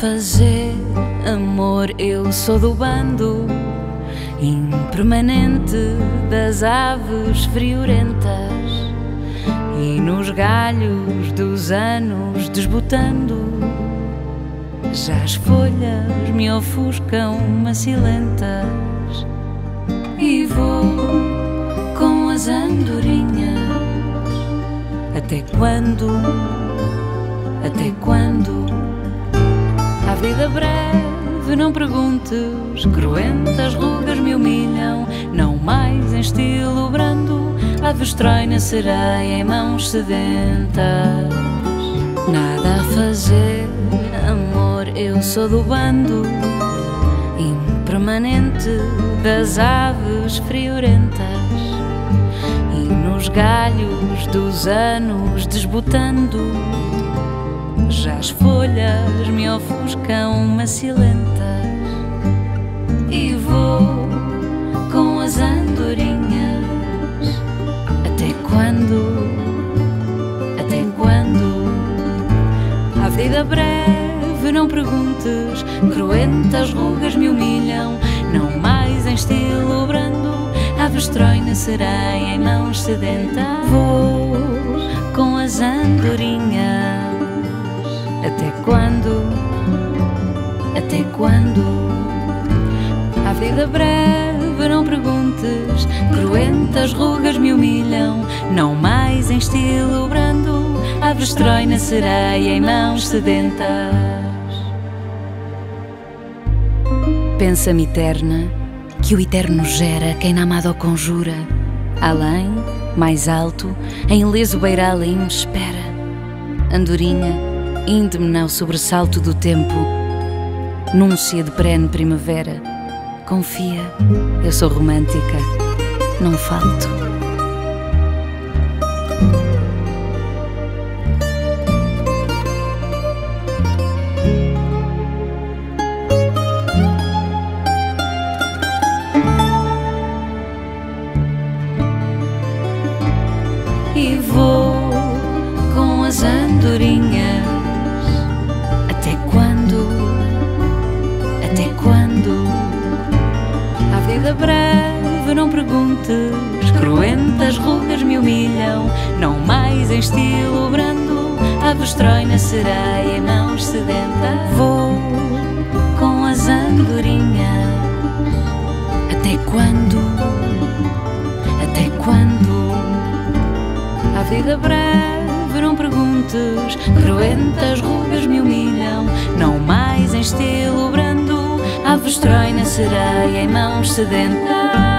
fazer amor, eu sou do bando impermanente das aves friorentas e nos galhos dos anos desbotando. Já as folhas me ofuscam macilentas e vou com as andorinhas. Até quando? Até quando? A vida breve, não perguntes. Cruentas rugas me humilham, não mais em estilo brando. Aves trai na em mãos sedentas. Nada a fazer, amor, eu sou do bando impermanente das aves friorentas e nos galhos dos anos desbotando já as folhas me ofuscam macilentas e vou com as andorinhas. Até quando até quando? A vida breve não perguntes. Cruentas rugas me humilham. Não mais em estilo brando. Aves troi na sereia em mãos sedentas. Vou com as andorinhas até quando? Até quando? A vida breve, não perguntes. Cruentas rugas me humilham, não mais em estilo brando. Aves trói na sereia em mãos sedentas. Pensa-me eterna, que o eterno gera quem na amada o conjura. Além, mais alto, em leso beiral me espera. Andorinha, inde-me ao sobressalto do tempo, núncia de perene primavera. Confia, eu sou romântica, não falto. E vou com as andorinhas vida breve, não perguntes. Cruentas rugas me humilham, não mais em estilo brando. Aves trói na sereia mãos sedentas. Vou com as andorinhas. Até quando? Até quando? A vida breve, não perguntes. Cruentas rugas me humilham, não mais em estilo brando. Aves trói na sereia em mãos sedentas.